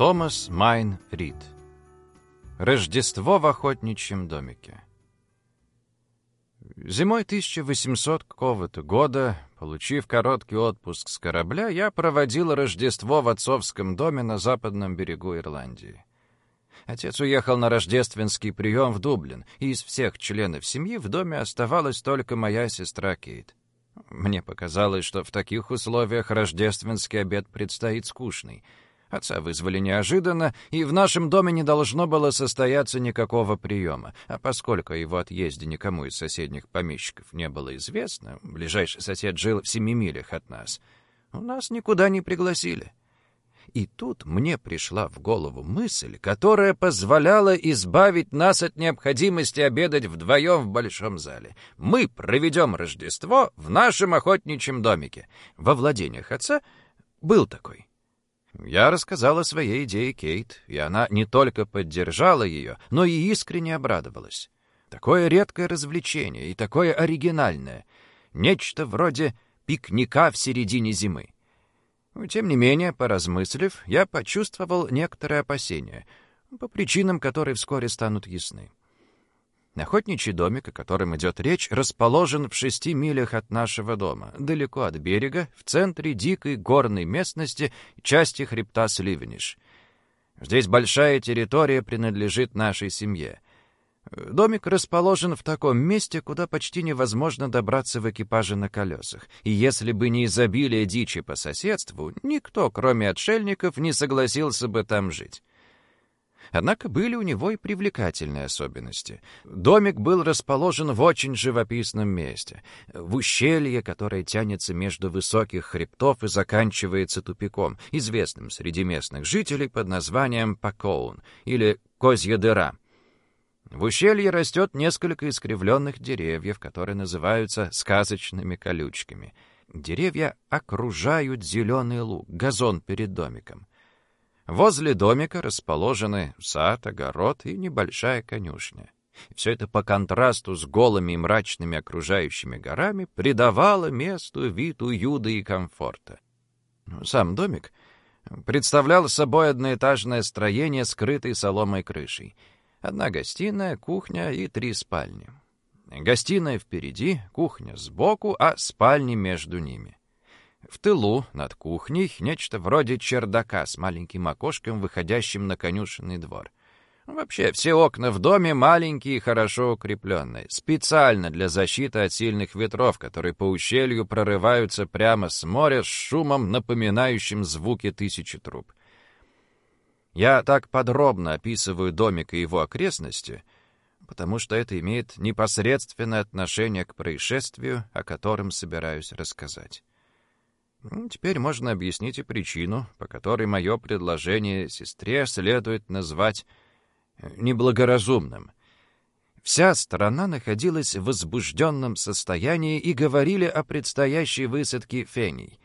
Томас Майн Рид. Рождество в охотничьем домике. Зимой 1800 какого-то года, получив короткий отпуск с корабля, я проводил Рождество в отцовском доме на западном берегу Ирландии. Отец уехал на рождественский прием в Дублин, и из всех членов семьи в доме оставалась только моя сестра Кейт. Мне показалось, что в таких условиях рождественский обед предстоит скучный. Отца вызвали неожиданно, и в нашем доме не должно было состояться никакого приема. А поскольку его отъезде никому из соседних помещиков не было известно, ближайший сосед жил в семи милях от нас, у нас никуда не пригласили. И тут мне пришла в голову мысль, которая позволяла избавить нас от необходимости обедать вдвоем в большом зале. Мы проведем Рождество в нашем охотничьем домике. Во владениях отца был такой. Я рассказал о своей идее Кейт, и она не только поддержала ее, но и искренне обрадовалась. Такое редкое развлечение и такое оригинальное. Нечто вроде пикника в середине зимы. Тем не менее, поразмыслив, я почувствовал некоторые опасения, по причинам, которые вскоре станут ясны. Охотничий домик, о котором идет речь, расположен в шести милях от нашего дома, далеко от берега, в центре дикой горной местности, части хребта Сливениш. Здесь большая территория принадлежит нашей семье — Домик расположен в таком месте, куда почти невозможно добраться в экипаже на колесах. И если бы не изобилие дичи по соседству, никто, кроме отшельников, не согласился бы там жить. Однако были у него и привлекательные особенности. Домик был расположен в очень живописном месте, в ущелье, которое тянется между высоких хребтов и заканчивается тупиком, известным среди местных жителей под названием Пакоун или Козья дыра — в ущелье растет несколько искривленных деревьев, которые называются сказочными колючками. Деревья окружают зеленый луг, газон перед домиком. Возле домика расположены сад, огород и небольшая конюшня. Все это по контрасту с голыми и мрачными окружающими горами придавало месту вид уюта и комфорта. Сам домик представлял собой одноэтажное строение, скрытой соломой крышей — Одна гостиная, кухня и три спальни. Гостиная впереди, кухня сбоку, а спальни между ними. В тылу, над кухней, нечто вроде чердака с маленьким окошком, выходящим на конюшенный двор. Вообще, все окна в доме маленькие и хорошо укрепленные, специально для защиты от сильных ветров, которые по ущелью прорываются прямо с моря с шумом, напоминающим звуки тысячи труб. Я так подробно описываю домик и его окрестности, потому что это имеет непосредственное отношение к происшествию, о котором собираюсь рассказать. Ну, теперь можно объяснить и причину, по которой мое предложение сестре следует назвать э, неблагоразумным. Вся страна находилась в возбужденном состоянии и говорили о предстоящей высадке фений.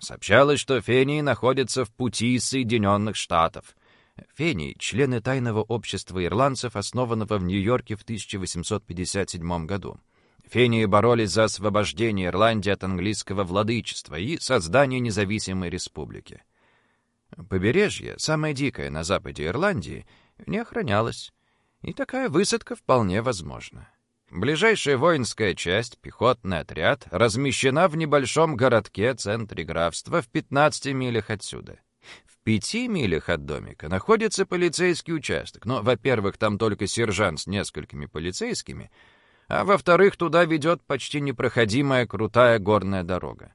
Сообщалось, что фении находятся в пути из Соединенных Штатов — Фени — члены тайного общества ирландцев, основанного в Нью-Йорке в 1857 году. Фении боролись за освобождение Ирландии от английского владычества и создание независимой республики. Побережье, самое дикое на западе Ирландии, не охранялось, и такая высадка вполне возможна. Ближайшая воинская часть, пехотный отряд, размещена в небольшом городке центре графства в 15 милях отсюда пяти милях от домика находится полицейский участок. Но, во-первых, там только сержант с несколькими полицейскими, а во-вторых, туда ведет почти непроходимая крутая горная дорога.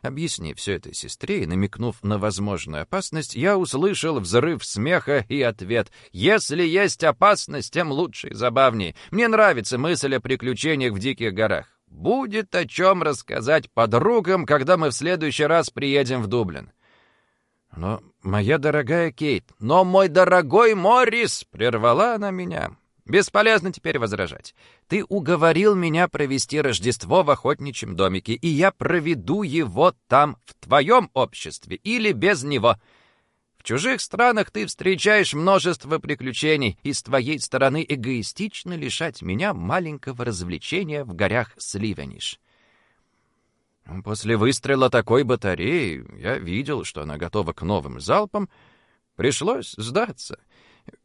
Объяснив все это сестре и намекнув на возможную опасность, я услышал взрыв смеха и ответ «Если есть опасность, тем лучше и забавнее. Мне нравится мысль о приключениях в диких горах. Будет о чем рассказать подругам, когда мы в следующий раз приедем в Дублин». «Но, моя дорогая Кейт, но мой дорогой Моррис!» — прервала она меня. «Бесполезно теперь возражать. Ты уговорил меня провести Рождество в охотничьем домике, и я проведу его там, в твоем обществе, или без него. В чужих странах ты встречаешь множество приключений, и с твоей стороны эгоистично лишать меня маленького развлечения в горах Сливениш». После выстрела такой батареи я видел, что она готова к новым залпам, Пришлось сдаться.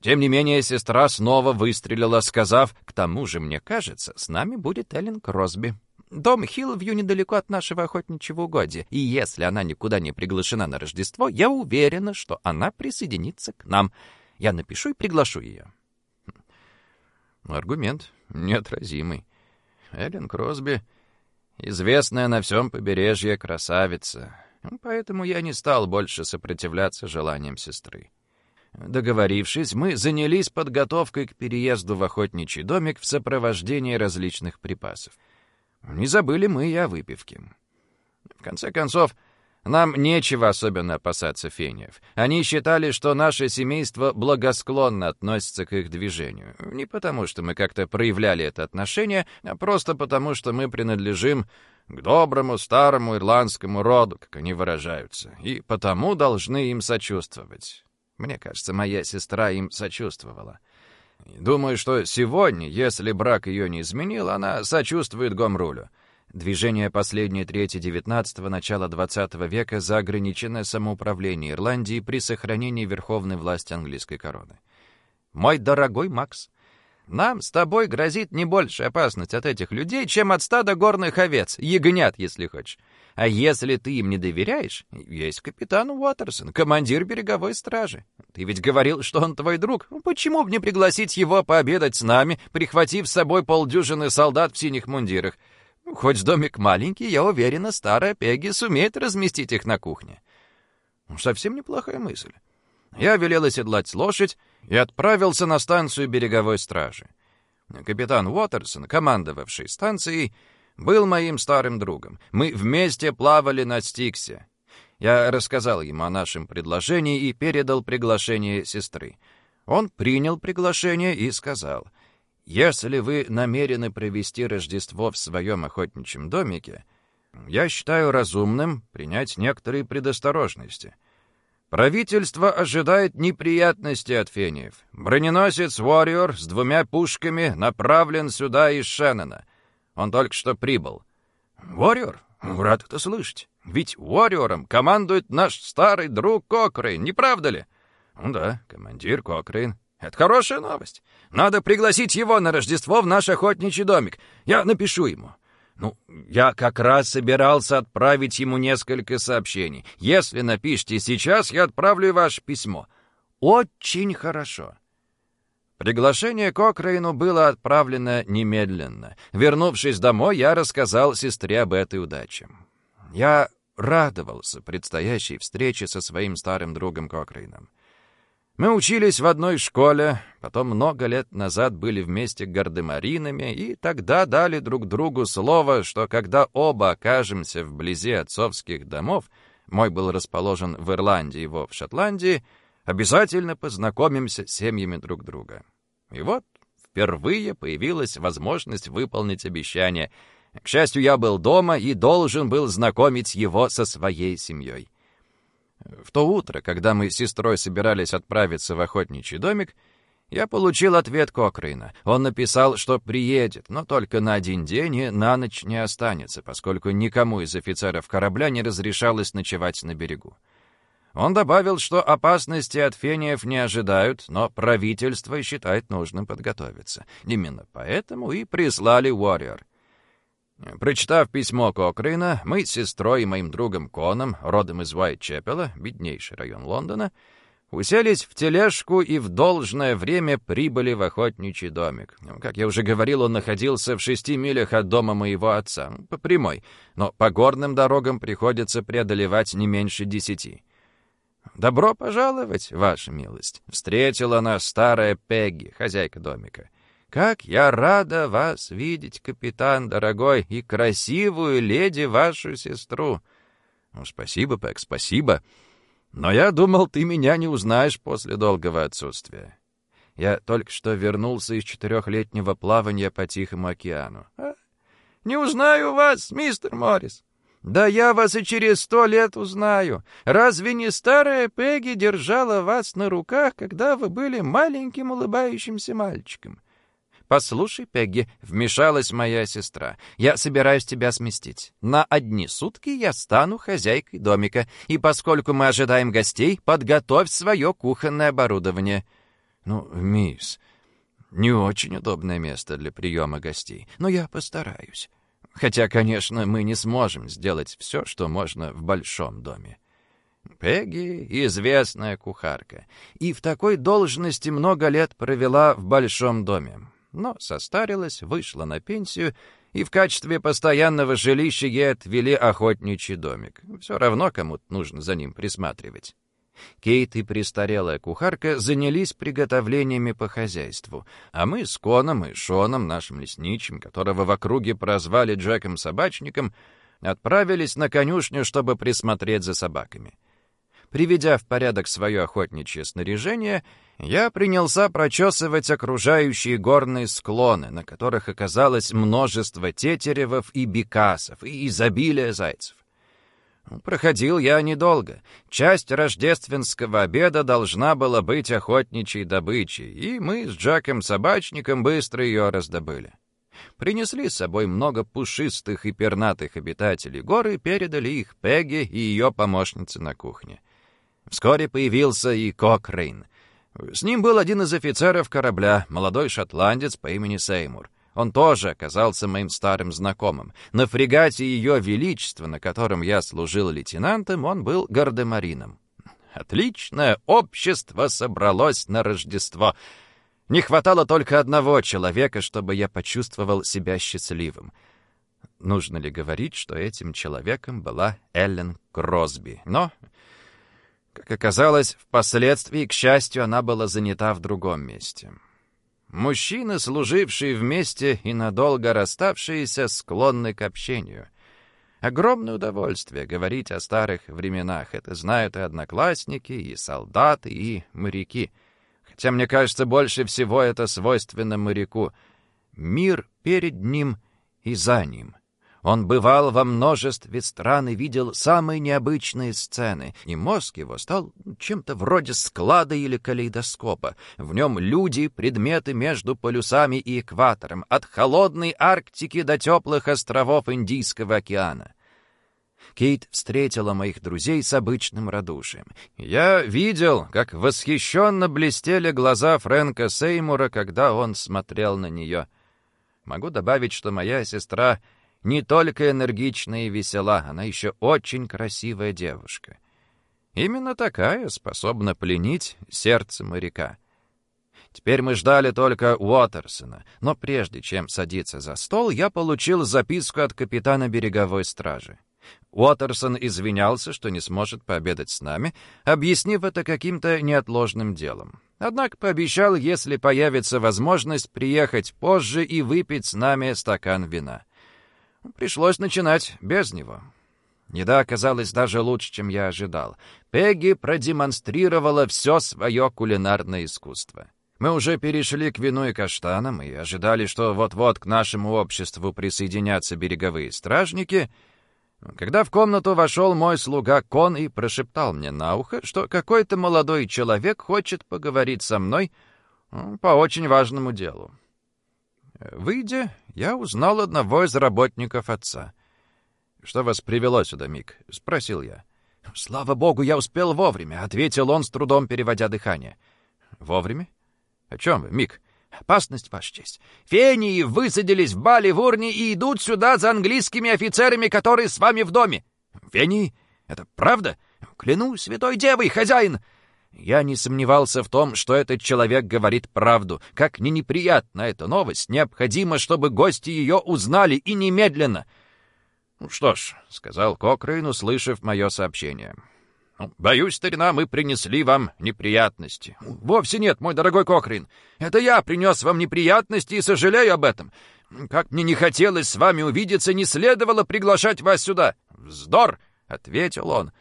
Тем не менее, сестра снова выстрелила, сказав, «К тому же, мне кажется, с нами будет Эллен Кросби». Дом Хиллвью недалеко от нашего охотничьего угодья, и если она никуда не приглашена на Рождество, я уверена, что она присоединится к нам. Я напишу и приглашу ее. Аргумент неотразимый. Эллен Кросби — известная на всем побережье красавица, поэтому я не стал больше сопротивляться желаниям сестры. Договорившись, мы занялись подготовкой к переезду в охотничий домик в сопровождении различных припасов. Не забыли мы и о выпивке. В конце концов, нам нечего особенно опасаться фениев. Они считали, что наше семейство благосклонно относится к их движению. Не потому, что мы как-то проявляли это отношение, а просто потому, что мы принадлежим к доброму старому ирландскому роду, как они выражаются, и потому должны им сочувствовать. Мне кажется, моя сестра им сочувствовала. Думаю, что сегодня, если брак ее не изменил, она сочувствует Гомрулю. Движение последней трети XIX – начала XX века за ограниченное самоуправление Ирландии при сохранении верховной власти английской короны. «Мой дорогой Макс, нам с тобой грозит не больше опасность от этих людей, чем от стада горных овец, ягнят, если хочешь. А если ты им не доверяешь, есть капитан Уотерсон, командир береговой стражи. Ты ведь говорил, что он твой друг. Почему бы не пригласить его пообедать с нами, прихватив с собой полдюжины солдат в синих мундирах? Хоть домик маленький, я уверена, старая Пегги сумеет разместить их на кухне. Ну, совсем неплохая мысль. Я велел оседлать лошадь и отправился на станцию береговой стражи. Капитан Уотерсон, командовавший станцией, был моим старым другом. Мы вместе плавали на Стиксе. Я рассказал ему о нашем предложении и передал приглашение сестры. Он принял приглашение и сказал — если вы намерены провести Рождество в своем охотничьем домике, я считаю разумным принять некоторые предосторожности. Правительство ожидает неприятностей от фениев. Броненосец «Warrior» с двумя пушками направлен сюда из Шеннона. Он только что прибыл. «Warrior? Рад это слышать. Ведь «Warrior'ом» командует наш старый друг Кокрейн, не правда ли?» «Ну да, командир Кокрейн. Это хорошая новость. Надо пригласить его на Рождество в наш охотничий домик. Я напишу ему. Ну, я как раз собирался отправить ему несколько сообщений. Если напишите сейчас, я отправлю ваше письмо. Очень хорошо. Приглашение Кокрейну было отправлено немедленно. Вернувшись домой, я рассказал сестре об этой удаче. Я радовался предстоящей встрече со своим старым другом Кокрейном. Мы учились в одной школе, потом много лет назад были вместе гардемаринами, и тогда дали друг другу слово, что когда оба окажемся вблизи отцовских домов, мой был расположен в Ирландии, его в Шотландии, обязательно познакомимся с семьями друг друга. И вот впервые появилась возможность выполнить обещание. К счастью, я был дома и должен был знакомить его со своей семьей. В то утро, когда мы с сестрой собирались отправиться в охотничий домик, я получил ответ Кокрейна. Он написал, что приедет, но только на один день и на ночь не останется, поскольку никому из офицеров корабля не разрешалось ночевать на берегу. Он добавил, что опасности от фениев не ожидают, но правительство считает нужным подготовиться. Именно поэтому и прислали Уорриор — Прочитав письмо Кокрейна, мы с сестрой и моим другом Коном, родом из Уайт-Чепела, беднейший район Лондона, уселись в тележку и в должное время прибыли в охотничий домик. Как я уже говорил, он находился в шести милях от дома моего отца, по прямой, но по горным дорогам приходится преодолевать не меньше десяти. «Добро пожаловать, ваша милость!» — встретила нас старая Пегги, хозяйка домика. Как я рада вас видеть, капитан дорогой, и красивую леди вашу сестру. Ну, спасибо, Пэк, спасибо. Но я думал, ты меня не узнаешь после долгого отсутствия. Я только что вернулся из четырехлетнего плавания по Тихому океану. А? Не узнаю вас, мистер Моррис. Да я вас и через сто лет узнаю. Разве не старая Пегги держала вас на руках, когда вы были маленьким улыбающимся мальчиком? «Послушай, Пегги», — вмешалась моя сестра, — «я собираюсь тебя сместить. На одни сутки я стану хозяйкой домика, и поскольку мы ожидаем гостей, подготовь свое кухонное оборудование». «Ну, мисс, не очень удобное место для приема гостей, но я постараюсь. Хотя, конечно, мы не сможем сделать все, что можно в большом доме». Пегги — известная кухарка, и в такой должности много лет провела в большом доме но состарилась, вышла на пенсию, и в качестве постоянного жилища ей отвели охотничий домик. Все равно кому-то нужно за ним присматривать. Кейт и престарелая кухарка занялись приготовлениями по хозяйству, а мы с Коном и Шоном, нашим лесничим, которого в округе прозвали Джеком-собачником, отправились на конюшню, чтобы присмотреть за собаками. Приведя в порядок свое охотничье снаряжение, я принялся прочесывать окружающие горные склоны, на которых оказалось множество тетеревов и бекасов, и изобилие зайцев. Проходил я недолго. Часть рождественского обеда должна была быть охотничьей добычей, и мы с Джаком-собачником быстро ее раздобыли. Принесли с собой много пушистых и пернатых обитателей горы и передали их Пегги и ее помощнице на кухне. Вскоре появился и Кокрейн. С ним был один из офицеров корабля, молодой шотландец по имени Сеймур. Он тоже оказался моим старым знакомым. На фрегате Ее Величества, на котором я служил лейтенантом, он был гардемарином. Отличное общество собралось на Рождество. Не хватало только одного человека, чтобы я почувствовал себя счастливым. Нужно ли говорить, что этим человеком была Эллен Кросби? Но как оказалось, впоследствии, к счастью, она была занята в другом месте. Мужчины, служившие вместе и надолго расставшиеся, склонны к общению. Огромное удовольствие говорить о старых временах. Это знают и одноклассники, и солдаты, и моряки. Хотя, мне кажется, больше всего это свойственно моряку. Мир перед ним и за ним — он бывал во множестве стран и видел самые необычные сцены, и мозг его стал чем-то вроде склада или калейдоскопа. В нем люди, предметы между полюсами и экватором, от холодной Арктики до теплых островов Индийского океана. Кейт встретила моих друзей с обычным радушием. Я видел, как восхищенно блестели глаза Фрэнка Сеймура, когда он смотрел на нее. Могу добавить, что моя сестра не только энергичная и весела, она еще очень красивая девушка. Именно такая способна пленить сердце моряка. Теперь мы ждали только Уотерсона, но прежде чем садиться за стол, я получил записку от капитана береговой стражи. Уотерсон извинялся, что не сможет пообедать с нами, объяснив это каким-то неотложным делом. Однако пообещал, если появится возможность, приехать позже и выпить с нами стакан вина. Пришлось начинать без него. Еда оказалась даже лучше, чем я ожидал. Пегги продемонстрировала все свое кулинарное искусство. Мы уже перешли к вину и каштанам и ожидали, что вот-вот к нашему обществу присоединятся береговые стражники, когда в комнату вошел мой слуга Кон и прошептал мне на ухо, что какой-то молодой человек хочет поговорить со мной по очень важному делу. Выйдя, я узнал одного из работников отца. «Что вас привело сюда, Мик?» — спросил я. «Слава богу, я успел вовремя», — ответил он, с трудом переводя дыхание. «Вовремя? О чем вы, Мик?» «Опасность, Ваша честь. Фении высадились в Бали в Урне и идут сюда за английскими офицерами, которые с вами в доме». «Фении? Это правда? Клянусь святой девой, хозяин!» Я не сомневался в том, что этот человек говорит правду. Как ни неприятна эта новость, необходимо, чтобы гости ее узнали и немедленно. «Ну что ж», — сказал Кокрейн, услышав мое сообщение. «Ну, «Боюсь, старина, мы принесли вам неприятности». «Вовсе нет, мой дорогой Кокрейн. Это я принес вам неприятности и сожалею об этом. Как мне не хотелось с вами увидеться, не следовало приглашать вас сюда». «Вздор!» — ответил он.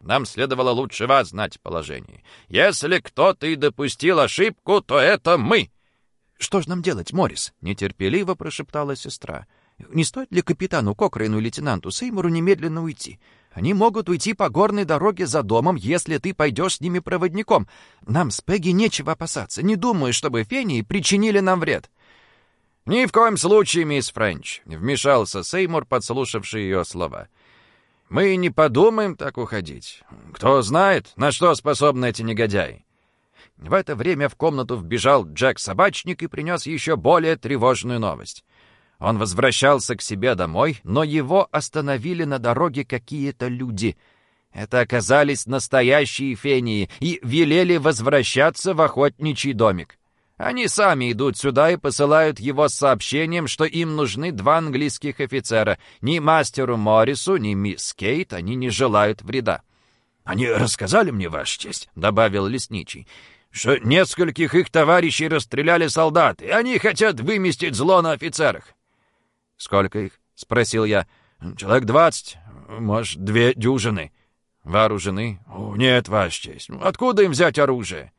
Нам следовало лучше вас знать положение. Если кто-то и допустил ошибку, то это мы!» «Что ж нам делать, Моррис?» — нетерпеливо прошептала сестра. «Не стоит ли капитану Кокрейну и лейтенанту Сеймуру немедленно уйти? Они могут уйти по горной дороге за домом, если ты пойдешь с ними проводником. Нам с Пегги нечего опасаться. Не думаю, чтобы фении причинили нам вред». «Ни в коем случае, мисс Френч», — вмешался Сеймур, подслушавший ее слова. «Мы не подумаем так уходить. Кто знает, на что способны эти негодяи». В это время в комнату вбежал Джек-собачник и принес еще более тревожную новость. Он возвращался к себе домой, но его остановили на дороге какие-то люди. Это оказались настоящие фении и велели возвращаться в охотничий домик. Они сами идут сюда и посылают его с сообщением, что им нужны два английских офицера. Ни мастеру Моррису, ни мисс Кейт они не желают вреда. «Они рассказали мне, Ваша честь», — добавил лесничий, «что нескольких их товарищей расстреляли солдаты, и они хотят выместить зло на офицерах». «Сколько их?» — спросил я. «Человек двадцать, может, две дюжины». «Вооружены?» «Нет, Ваша честь. Откуда им взять оружие?»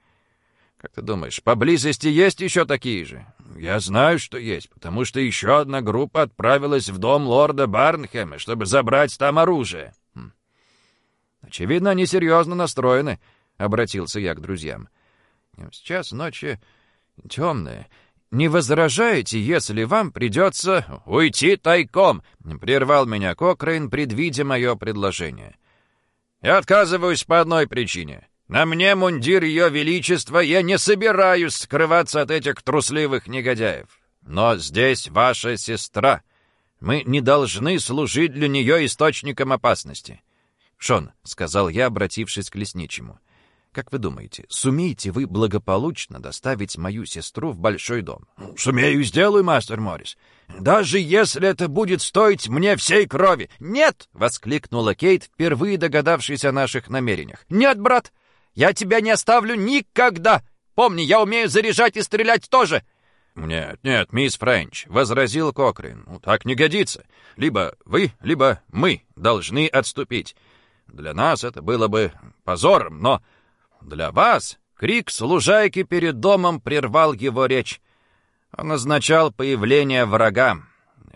Как ты думаешь, поблизости есть еще такие же? Я знаю, что есть, потому что еще одна группа отправилась в дом лорда Барнхэма, чтобы забрать там оружие. Хм. Очевидно, они серьезно настроены, — обратился я к друзьям. Сейчас ночи темные. Не возражаете, если вам придется уйти тайком, — прервал меня Кокрейн, предвидя мое предложение. Я отказываюсь по одной причине. На мне мундир Ее Величества, я не собираюсь скрываться от этих трусливых негодяев. Но здесь ваша сестра. Мы не должны служить для нее источником опасности. «Шон», — сказал я, обратившись к лесничему, — «как вы думаете, сумеете вы благополучно доставить мою сестру в большой дом?» «Сумею, сделаю, мастер Моррис. Даже если это будет стоить мне всей крови!» «Нет!» — воскликнула Кейт, впервые догадавшись о наших намерениях. «Нет, брат! Я тебя не оставлю никогда! Помни, я умею заряжать и стрелять тоже!» «Нет, нет, мисс Френч», — возразил Кокрин, ну, — «так не годится. Либо вы, либо мы должны отступить. Для нас это было бы позором, но для вас...» Крик с лужайки перед домом прервал его речь. Он означал появление врага.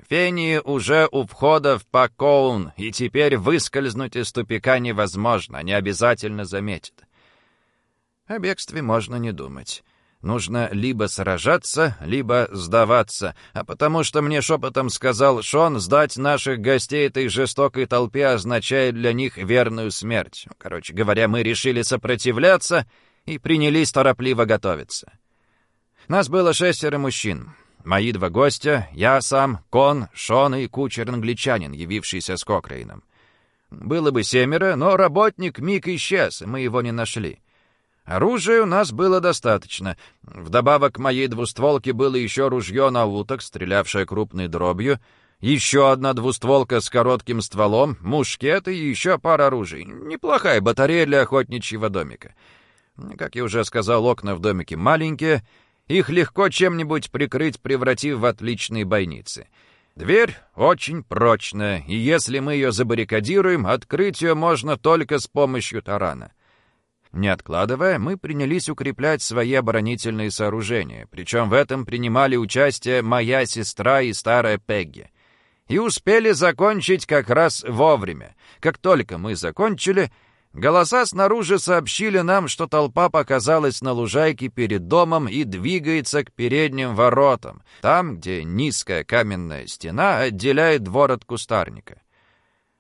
Фении уже у входа в Пакоун, и теперь выскользнуть из тупика невозможно, они обязательно заметят. О бегстве можно не думать. Нужно либо сражаться, либо сдаваться. А потому что мне шепотом сказал Шон, сдать наших гостей этой жестокой толпе означает для них верную смерть. Короче говоря, мы решили сопротивляться и принялись торопливо готовиться. Нас было шестеро мужчин. Мои два гостя, я сам, Кон, Шон и кучер-англичанин, явившийся с Кокрейном. Было бы семеро, но работник Мик исчез, мы его не нашли. Оружия у нас было достаточно. Вдобавок к моей двустволке было еще ружье на уток, стрелявшее крупной дробью, еще одна двустволка с коротким стволом, мушкет и еще пара оружий. Неплохая батарея для охотничьего домика. Как я уже сказал, окна в домике маленькие, их легко чем-нибудь прикрыть, превратив в отличные бойницы. Дверь очень прочная, и если мы ее забаррикадируем, открыть ее можно только с помощью тарана. Не откладывая, мы принялись укреплять свои оборонительные сооружения, причем в этом принимали участие моя сестра и старая Пегги. И успели закончить как раз вовремя. Как только мы закончили, голоса снаружи сообщили нам, что толпа показалась на лужайке перед домом и двигается к передним воротам, там, где низкая каменная стена отделяет двор от кустарника.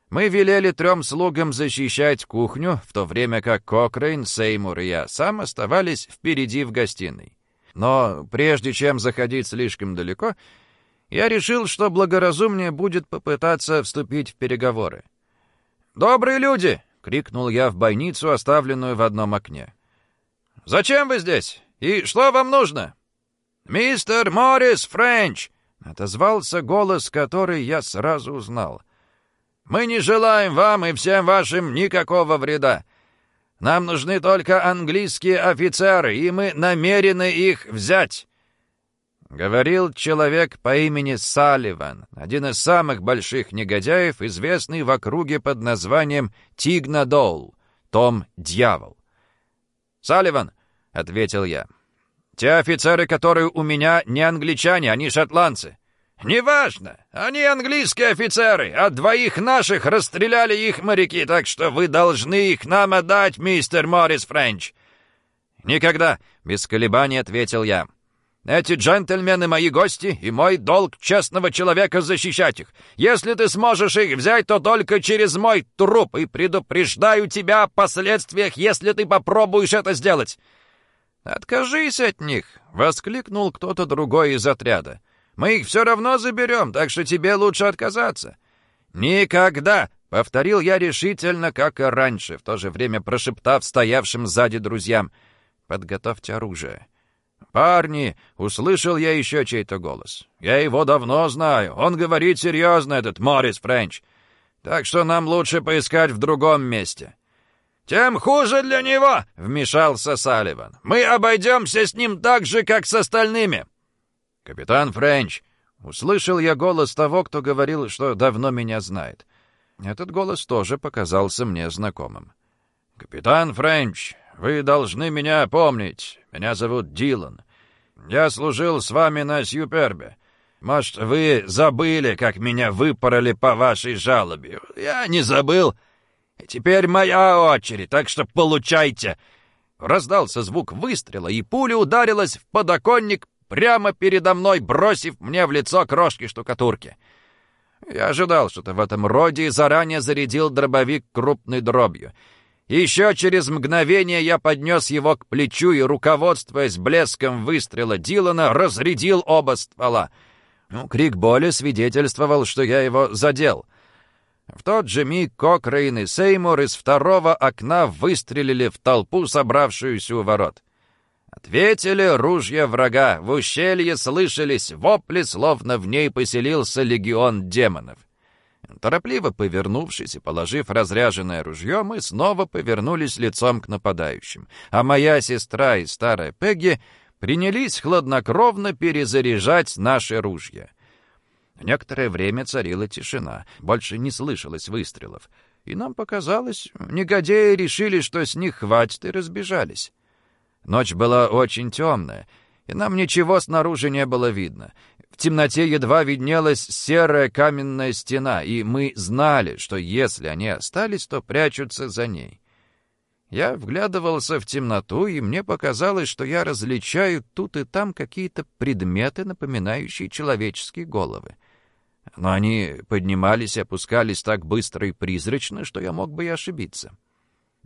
Мы велели трем слугам защищать кухню, в то время как Кокрейн, Сеймур и я сам оставались впереди в гостиной. Но прежде чем заходить слишком далеко, я решил, что благоразумнее будет попытаться вступить в переговоры. «Добрые люди!» — крикнул я в бойницу, оставленную в одном окне. «Зачем вы здесь? И что вам нужно?» «Мистер Моррис Френч!» — отозвался голос, который я сразу узнал — мы не желаем вам и всем вашим никакого вреда. Нам нужны только английские офицеры, и мы намерены их взять». Говорил человек по имени Салливан, один из самых больших негодяев, известный в округе под названием Тигнадол, Том Дьявол. «Салливан», — ответил я, — «те офицеры, которые у меня, не англичане, они шотландцы. «Неважно. Они английские офицеры. От двоих наших расстреляли их моряки, так что вы должны их нам отдать, мистер Моррис Френч». «Никогда», — без колебаний ответил я. Эти джентльмены мои гости, и мой долг честного человека защищать их. Если ты сможешь их взять, то только через мой труп, и предупреждаю тебя о последствиях, если ты попробуешь это сделать». «Откажись от них!» — воскликнул кто-то другой из отряда. «Мы их все равно заберем, так что тебе лучше отказаться». «Никогда!» — повторил я решительно, как и раньше, в то же время прошептав стоявшим сзади друзьям. «Подготовьте оружие». «Парни!» — услышал я еще чей-то голос. «Я его давно знаю. Он говорит серьезно, этот Моррис Френч. Так что нам лучше поискать в другом месте». «Тем хуже для него!» — вмешался Салливан. «Мы обойдемся с ним так же, как с остальными!» «Капитан Френч!» — услышал я голос того, кто говорил, что давно меня знает. Этот голос тоже показался мне знакомым. «Капитан Френч, вы должны меня помнить. Меня зовут Дилан. Я служил с вами на Сьюпербе. Может, вы забыли, как меня выпороли по вашей жалобе? Я не забыл. «Теперь моя очередь, так что получайте!» Раздался звук выстрела, и пуля ударилась в подоконник прямо передо мной, бросив мне в лицо крошки штукатурки. Я ожидал что-то в этом роде и заранее зарядил дробовик крупной дробью. Еще через мгновение я поднес его к плечу и, руководствуясь блеском выстрела Дилана, разрядил оба ствола. Ну, крик боли свидетельствовал, что я его задел — в тот же миг Кокрейн и Сеймур из второго окна выстрелили в толпу, собравшуюся у ворот. Ответили ружья врага, в ущелье слышались вопли, словно в ней поселился легион демонов. Торопливо повернувшись и положив разряженное ружье, мы снова повернулись лицом к нападающим, а моя сестра и старая Пегги принялись хладнокровно перезаряжать наши ружья. Некоторое время царила тишина, больше не слышалось выстрелов. И нам показалось, негодяи решили, что с них хватит, и разбежались. Ночь была очень темная, и нам ничего снаружи не было видно. В темноте едва виднелась серая каменная стена, и мы знали, что если они остались, то прячутся за ней. Я вглядывался в темноту, и мне показалось, что я различаю тут и там какие-то предметы, напоминающие человеческие головы. Но они поднимались и опускались так быстро и призрачно, что я мог бы и ошибиться.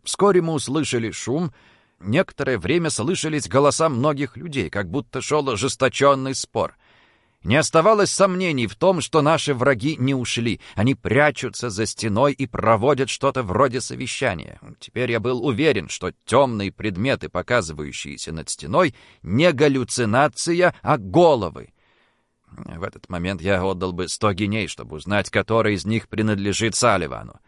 Вскоре мы услышали шум. Некоторое время слышались голоса многих людей, как будто шел ожесточенный спор. Не оставалось сомнений в том, что наши враги не ушли. Они прячутся за стеной и проводят что-то вроде совещания. Теперь я был уверен, что темные предметы, показывающиеся над стеной, не галлюцинация, а головы — в этот момент я отдал бы сто геней, чтобы узнать, который из них принадлежит Салливану.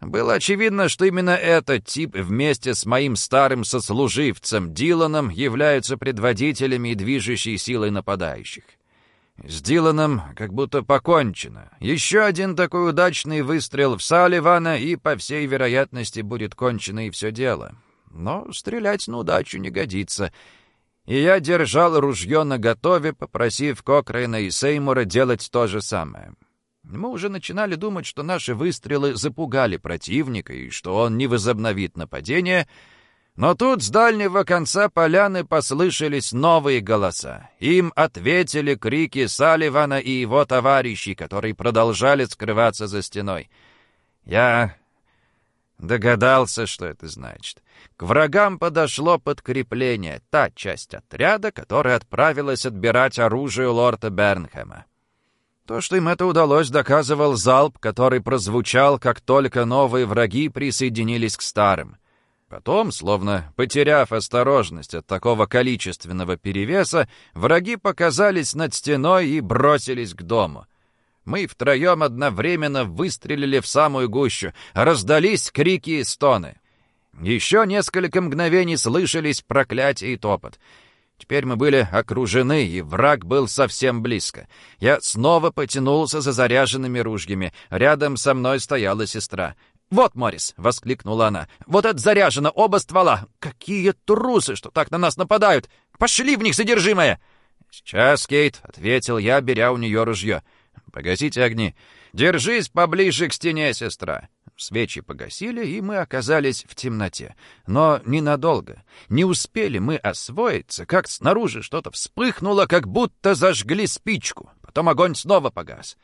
Было очевидно, что именно этот тип вместе с моим старым сослуживцем Диланом являются предводителями и движущей силой нападающих. С Диланом как будто покончено. Еще один такой удачный выстрел в Салливана, и, по всей вероятности, будет кончено и все дело. Но стрелять на удачу не годится — и я держал ружье наготове, попросив Кокрейна и Сеймура делать то же самое. Мы уже начинали думать, что наши выстрелы запугали противника и что он не возобновит нападение, но тут с дальнего конца поляны послышались новые голоса. Им ответили крики Салливана и его товарищей, которые продолжали скрываться за стеной. Я Догадался, что это значит. К врагам подошло подкрепление, та часть отряда, которая отправилась отбирать оружие лорда Бернхэма. То, что им это удалось, доказывал залп, который прозвучал, как только новые враги присоединились к старым. Потом, словно потеряв осторожность от такого количественного перевеса, враги показались над стеной и бросились к дому — мы втроем одновременно выстрелили в самую гущу. Раздались крики и стоны. Еще несколько мгновений слышались проклятия и топот. Теперь мы были окружены, и враг был совсем близко. Я снова потянулся за заряженными ружьями. Рядом со мной стояла сестра. «Вот, Морис!» — воскликнула она. «Вот это заряжено, оба ствола! Какие трусы, что так на нас нападают! Пошли в них содержимое!» «Сейчас, Кейт!» — ответил я, беря у нее ружье. Погасите огни. Держись поближе к стене, сестра. Свечи погасили, и мы оказались в темноте. Но ненадолго. Не успели мы освоиться, как снаружи что-то вспыхнуло, как будто зажгли спичку. Потом огонь снова погас.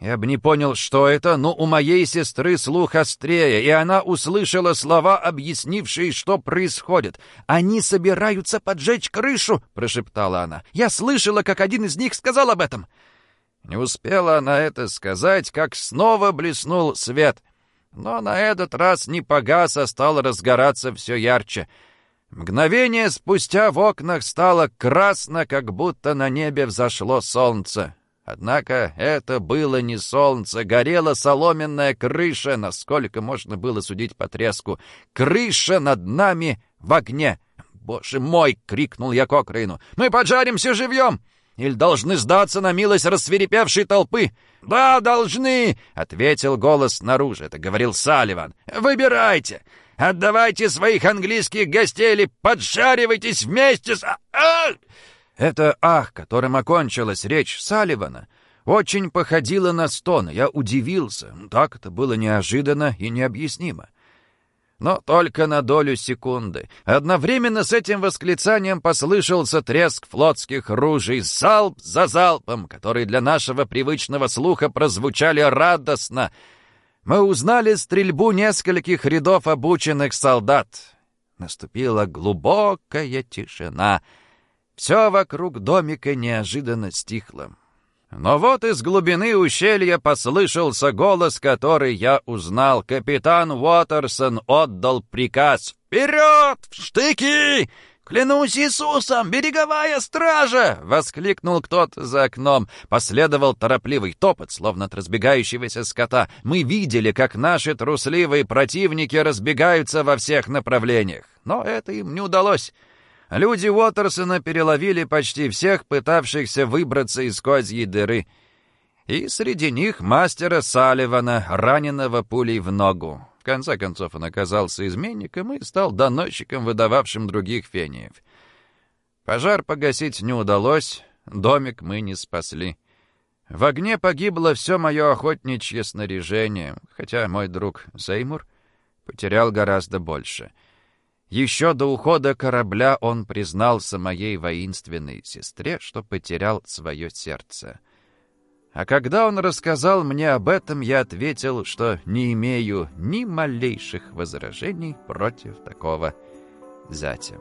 Я бы не понял, что это, но у моей сестры слух острее, и она услышала слова, объяснившие, что происходит. «Они собираются поджечь крышу!» — прошептала она. «Я слышала, как один из них сказал об этом!» Не успела она это сказать, как снова блеснул свет — но на этот раз не погас, а стал разгораться все ярче. Мгновение спустя в окнах стало красно, как будто на небе взошло солнце. Однако это было не солнце, горела соломенная крыша, насколько можно было судить по треску. Крыша над нами в огне. «Боже мой!» — крикнул я Кокрейну. «Мы поджаримся живьем!» Или должны сдаться на милость рассверепевшей толпы?» «Да, должны!» — ответил голос снаружи. Это говорил Салливан. «Выбирайте! Отдавайте своих английских гостей или поджаривайтесь вместе с...» а -а! Это «ах», которым окончилась речь Салливана, очень походило на стон. Я удивился. Так это было неожиданно и необъяснимо но только на долю секунды. Одновременно с этим восклицанием послышался треск флотских ружей, залп за залпом, которые для нашего привычного слуха прозвучали радостно. Мы узнали стрельбу нескольких рядов обученных солдат. Наступила глубокая тишина. Все вокруг домика неожиданно стихло. Но вот из глубины ущелья послышался голос, который я узнал. Капитан Уотерсон отдал приказ «Вперед! В штыки!» «Клянусь Иисусом! Береговая стража!» — воскликнул кто-то за окном. Последовал торопливый топот, словно от разбегающегося скота. Мы видели, как наши трусливые противники разбегаются во всех направлениях. Но это им не удалось. Люди Уотерсона переловили почти всех, пытавшихся выбраться из козьей дыры. И среди них мастера Салливана, раненого пулей в ногу. В конце концов он оказался изменником и стал доносчиком, выдававшим других фениев. Пожар погасить не удалось, домик мы не спасли. В огне погибло все мое охотничье снаряжение, хотя мой друг Сеймур потерял гораздо больше — еще до ухода корабля он признался моей воинственной сестре, что потерял свое сердце. А когда он рассказал мне об этом, я ответил, что не имею ни малейших возражений против такого зятя.